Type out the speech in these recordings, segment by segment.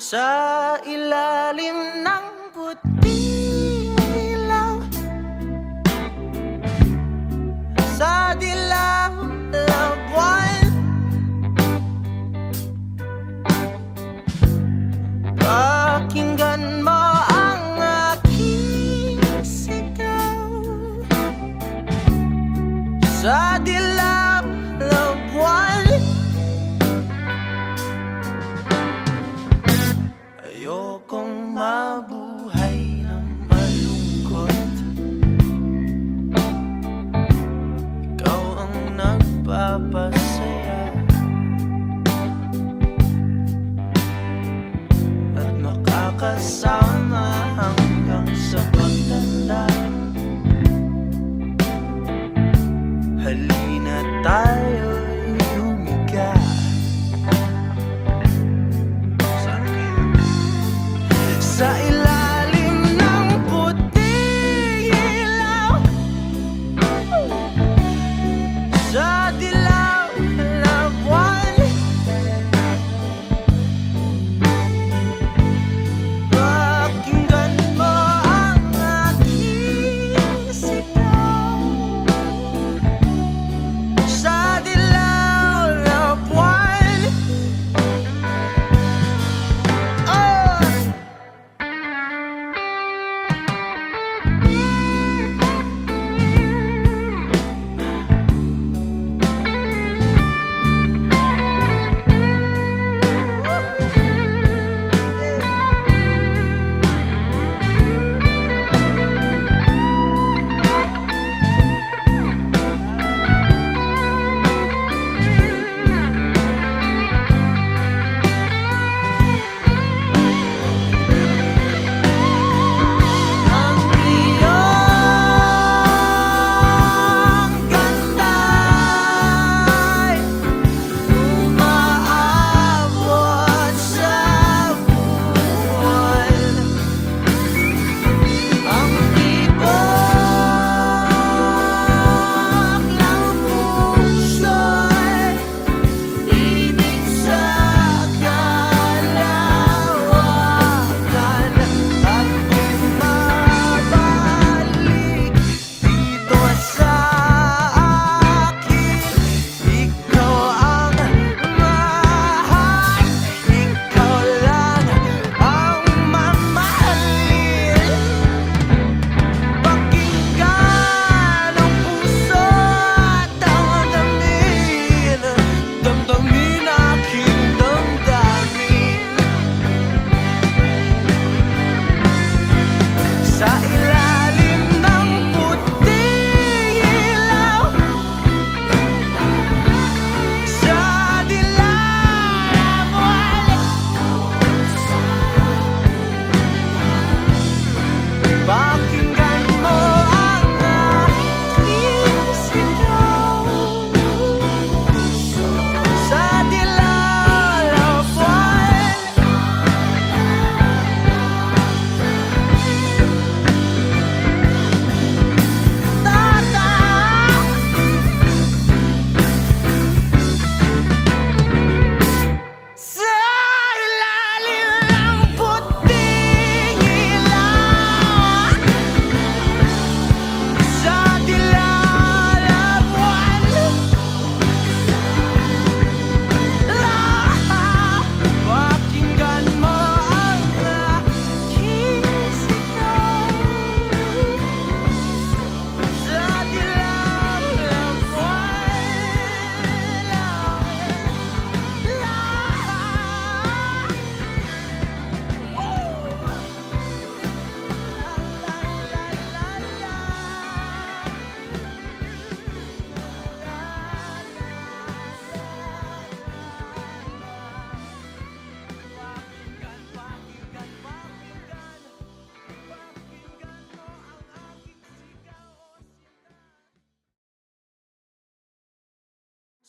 Sa ilalim ng puting ilaw Sa dilaw na buwan. Pakinggan mo ang aking sigaw. Sa Ayokong mabuhay ng malungkot. Ikaw ang nagpapasaya. At makakasama hanggang sa pagtanda. Halina tayo'y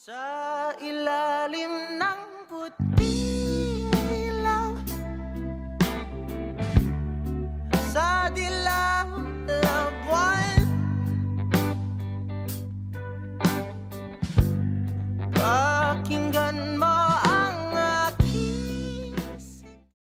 Sa ilalim ng puti